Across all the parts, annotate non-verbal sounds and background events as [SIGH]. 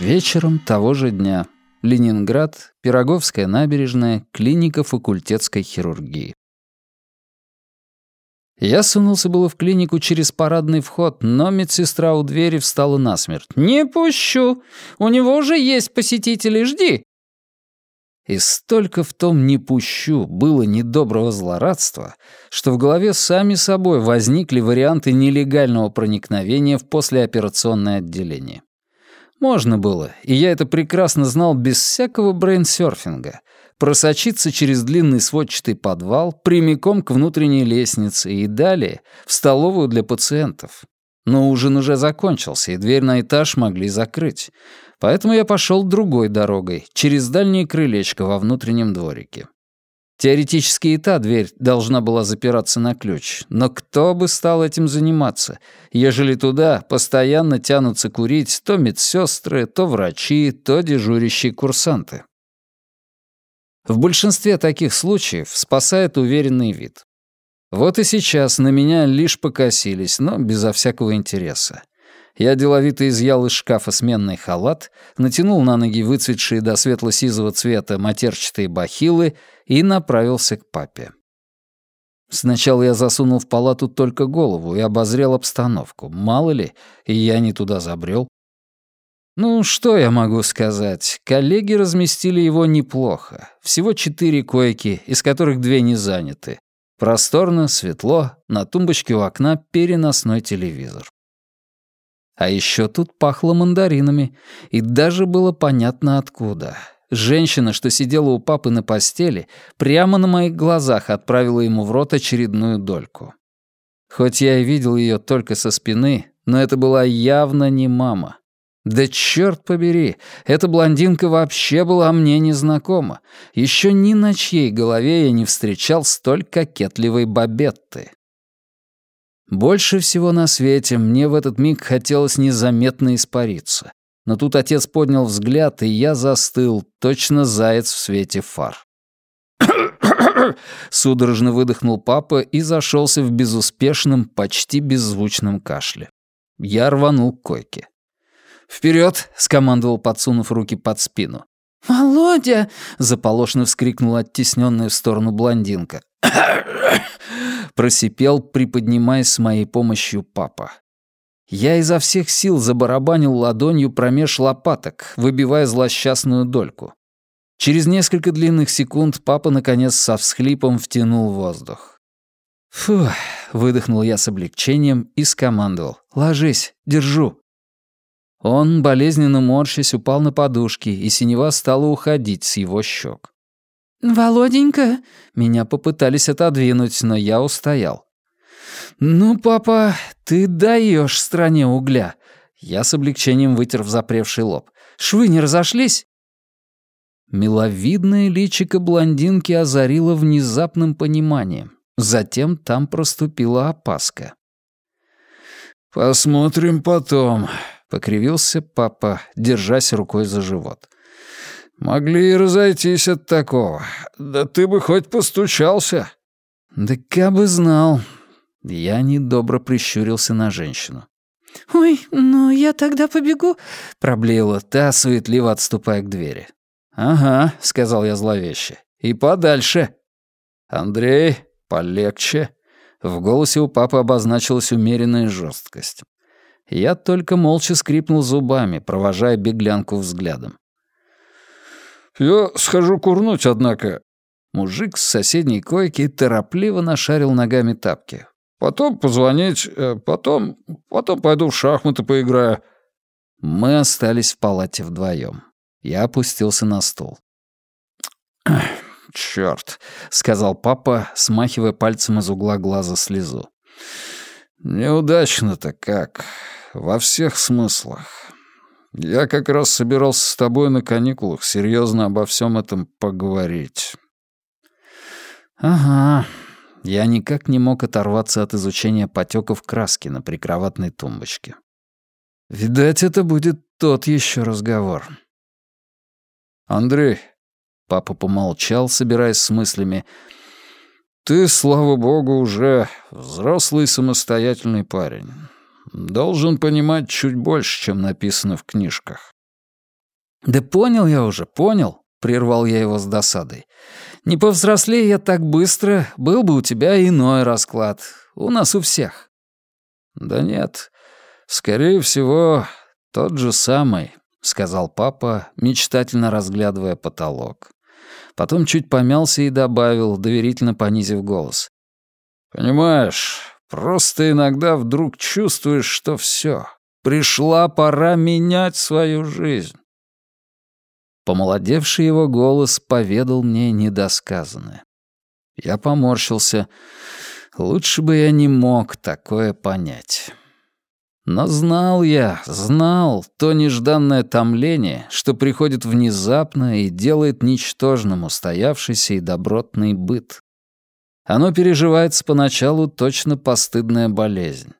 Вечером того же дня. Ленинград, Пироговская набережная, клиника факультетской хирургии. Я сунулся было в клинику через парадный вход, но медсестра у двери встала насмерть. «Не пущу! У него уже есть посетители, жди!» И столько в том «не пущу» было недоброго злорадства, что в голове сами собой возникли варианты нелегального проникновения в послеоперационное отделение. Можно было, и я это прекрасно знал без всякого брейнсерфинга, просочиться через длинный сводчатый подвал прямиком к внутренней лестнице и далее в столовую для пациентов. Но ужин уже закончился, и дверь на этаж могли закрыть. Поэтому я пошел другой дорогой, через дальнее крылечко во внутреннем дворике. Теоретически и та дверь должна была запираться на ключ, но кто бы стал этим заниматься, ежели туда постоянно тянутся курить то медсестры, то врачи, то дежурящие курсанты. В большинстве таких случаев спасает уверенный вид. Вот и сейчас на меня лишь покосились, но безо всякого интереса. Я деловито изъял из шкафа сменный халат, натянул на ноги выцветшие до светло-сизого цвета матерчатые бахилы и направился к папе. Сначала я засунул в палату только голову и обозрел обстановку. Мало ли, и я не туда забрел. Ну, что я могу сказать? Коллеги разместили его неплохо. Всего четыре койки, из которых две не заняты. Просторно, светло, на тумбочке у окна переносной телевизор. А еще тут пахло мандаринами, и даже было понятно откуда. Женщина, что сидела у папы на постели, прямо на моих глазах отправила ему в рот очередную дольку. Хоть я и видел ее только со спины, но это была явно не мама. Да черт побери, эта блондинка вообще была мне незнакома. Еще ни на чьей голове я не встречал столь кокетливой бабетты. Больше всего на свете мне в этот миг хотелось незаметно испариться. Но тут отец поднял взгляд, и я застыл, точно заяц в свете фар. [COUGHS] Судорожно выдохнул папа и зашелся в безуспешном, почти беззвучном кашле. Я рванул к койке. «Вперед!» — скомандовал, подсунув руки под спину. «Володя!» — заполошно вскрикнула оттесненная в сторону блондинка. Просипел, приподнимаясь с моей помощью папа. Я изо всех сил забарабанил ладонью промеж лопаток, выбивая злосчастную дольку. Через несколько длинных секунд папа, наконец, со всхлипом втянул воздух. «Фух», — выдохнул я с облегчением и скомандовал. «Ложись, держу». Он, болезненно морщась, упал на подушки, и синева стала уходить с его щек. «Володенька!» Меня попытались отодвинуть, но я устоял. «Ну, папа, ты даешь стране угля!» Я с облегчением вытер взапревший лоб. «Швы не разошлись?» Миловидное личико блондинки озарило внезапным пониманием. Затем там проступила опаска. «Посмотрим потом», — покривился папа, держась рукой за живот. «Могли и разойтись от такого. Да ты бы хоть постучался». «Да бы знал». Я недобро прищурился на женщину. «Ой, ну я тогда побегу», — проблеяла та, суетливо отступая к двери. «Ага», — сказал я зловеще. «И подальше». «Андрей, полегче». В голосе у папы обозначилась умеренная жесткость. Я только молча скрипнул зубами, провожая беглянку взглядом. «Я схожу курнуть, однако». Мужик с соседней койки торопливо нашарил ногами тапки. «Потом позвонить, э, потом... потом пойду в шахматы поиграю». Мы остались в палате вдвоем. Я опустился на стул. «Чёрт», — сказал папа, смахивая пальцем из угла глаза слезу. «Неудачно-то как. Во всех смыслах. Я как раз собирался с тобой на каникулах серьезно обо всем этом поговорить. Ага. Я никак не мог оторваться от изучения потеков краски на прикроватной тумбочке. Видать, это будет тот еще разговор. Андрей, папа помолчал, собираясь с мыслями. Ты, слава богу, уже взрослый самостоятельный парень должен понимать чуть больше, чем написано в книжках. «Да понял я уже, понял», — прервал я его с досадой. «Не повзрослее я так быстро, был бы у тебя иной расклад. У нас у всех». «Да нет, скорее всего, тот же самый», — сказал папа, мечтательно разглядывая потолок. Потом чуть помялся и добавил, доверительно понизив голос. «Понимаешь, просто иногда вдруг чувствуешь, что все, пришла пора менять свою жизнь». Помолодевший его голос поведал мне недосказанное. Я поморщился. Лучше бы я не мог такое понять. Но знал я, знал то нежданное томление, что приходит внезапно и делает ничтожным устоявшийся и добротный быт. Оно переживается поначалу точно постыдная болезнь.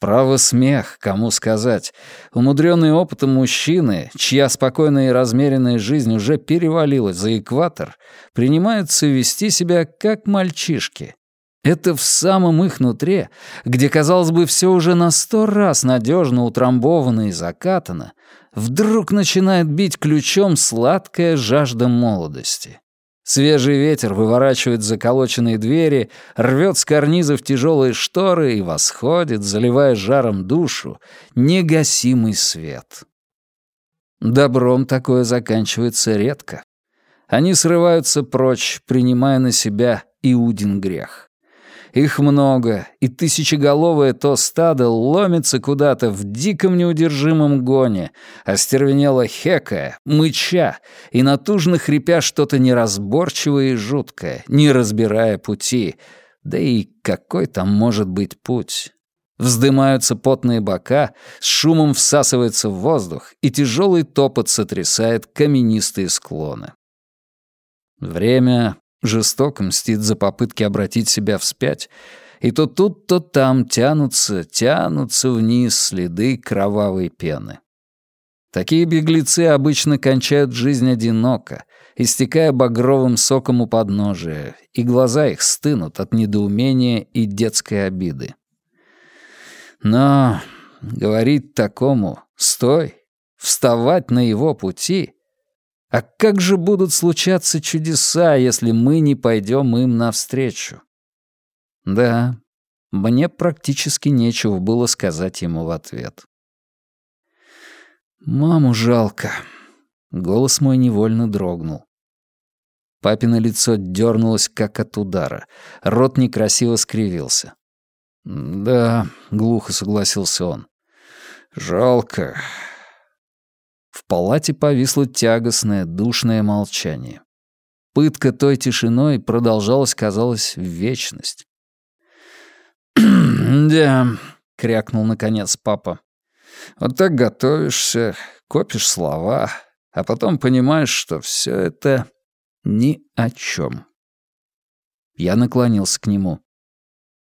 Право смех, кому сказать. Умудренные опытом мужчины, чья спокойная и размеренная жизнь уже перевалилась за экватор, принимаются вести себя как мальчишки, это в самом их нутре, где, казалось бы, все уже на сто раз надежно утрамбовано и закатано, вдруг начинает бить ключом сладкая жажда молодости. Свежий ветер выворачивает заколоченные двери, рвет с карнизов тяжелые шторы и восходит, заливая жаром душу, негасимый свет. Добром такое заканчивается редко. Они срываются прочь, принимая на себя Иудин грех. Их много, и тысячеголовое то стадо ломится куда-то в диком неудержимом гоне, остервенело хекая, мыча и натужно хрипя что-то неразборчивое и жуткое, не разбирая пути. Да и какой там может быть путь? Вздымаются потные бока, с шумом всасывается в воздух, и тяжелый топот сотрясает каменистые склоны. Время жестоко мстит за попытки обратить себя вспять, и то тут, то там тянутся, тянутся вниз следы кровавой пены. Такие беглецы обычно кончают жизнь одиноко, истекая багровым соком у подножия, и глаза их стынут от недоумения и детской обиды. Но говорить такому «стой», вставать на его пути а как же будут случаться чудеса, если мы не пойдем им навстречу? Да, мне практически нечего было сказать ему в ответ. «Маму жалко». Голос мой невольно дрогнул. Папино лицо дернулось, как от удара. Рот некрасиво скривился. «Да», — глухо согласился он. «Жалко. В палате повисло тягостное, душное молчание. Пытка той тишиной продолжалась, казалось, в вечность. «Да», — крякнул наконец папа. «Вот так готовишься, копишь слова, а потом понимаешь, что все это ни о чем. Я наклонился к нему.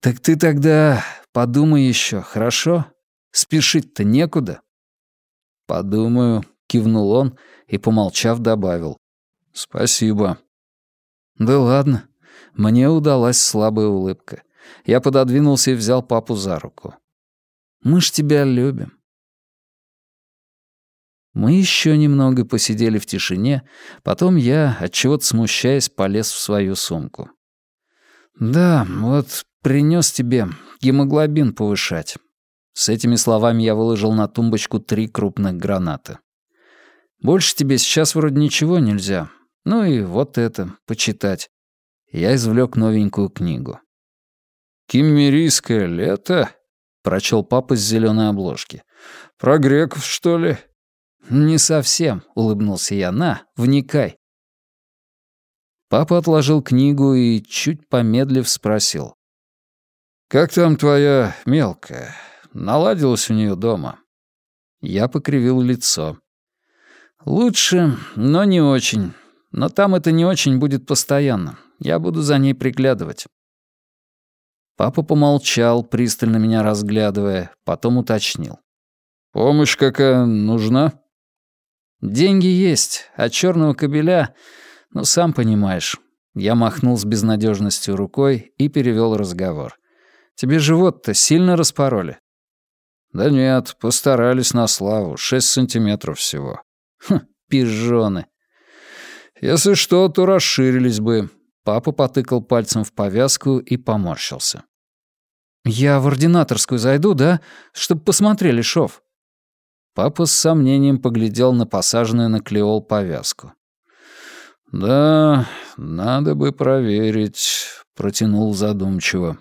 «Так ты тогда подумай еще, хорошо? Спешить-то некуда». «Подумаю», Кивнул он и, помолчав, добавил. «Спасибо». «Да ладно». Мне удалась слабая улыбка. Я пододвинулся и взял папу за руку. «Мы ж тебя любим». Мы еще немного посидели в тишине, потом я, отчего-то смущаясь, полез в свою сумку. «Да, вот принес тебе гемоглобин повышать». С этими словами я выложил на тумбочку три крупных граната. Больше тебе сейчас вроде ничего нельзя. Ну и вот это, почитать. Я извлек новенькую книгу. «Киммерийское лето?» — прочел папа с зеленой обложки. «Про греков, что ли?» «Не совсем», — улыбнулся я. «На, вникай». Папа отложил книгу и, чуть помедлив, спросил. «Как там твоя мелкая? Наладилась у нее дома?» Я покривил лицо. «Лучше, но не очень. Но там это не очень будет постоянно. Я буду за ней приглядывать». Папа помолчал, пристально меня разглядывая, потом уточнил. «Помощь какая нужна?» «Деньги есть, а черного кобеля, ну, сам понимаешь». Я махнул с безнадежностью рукой и перевел разговор. «Тебе живот-то сильно распороли?» «Да нет, постарались на славу, шесть сантиметров всего». «Хм, Пижоны. Если что, то расширились бы. Папа потыкал пальцем в повязку и поморщился. «Я в ординаторскую зайду, да? Чтобы посмотрели шов». Папа с сомнением поглядел на посаженную на клеол повязку. «Да, надо бы проверить», — протянул задумчиво.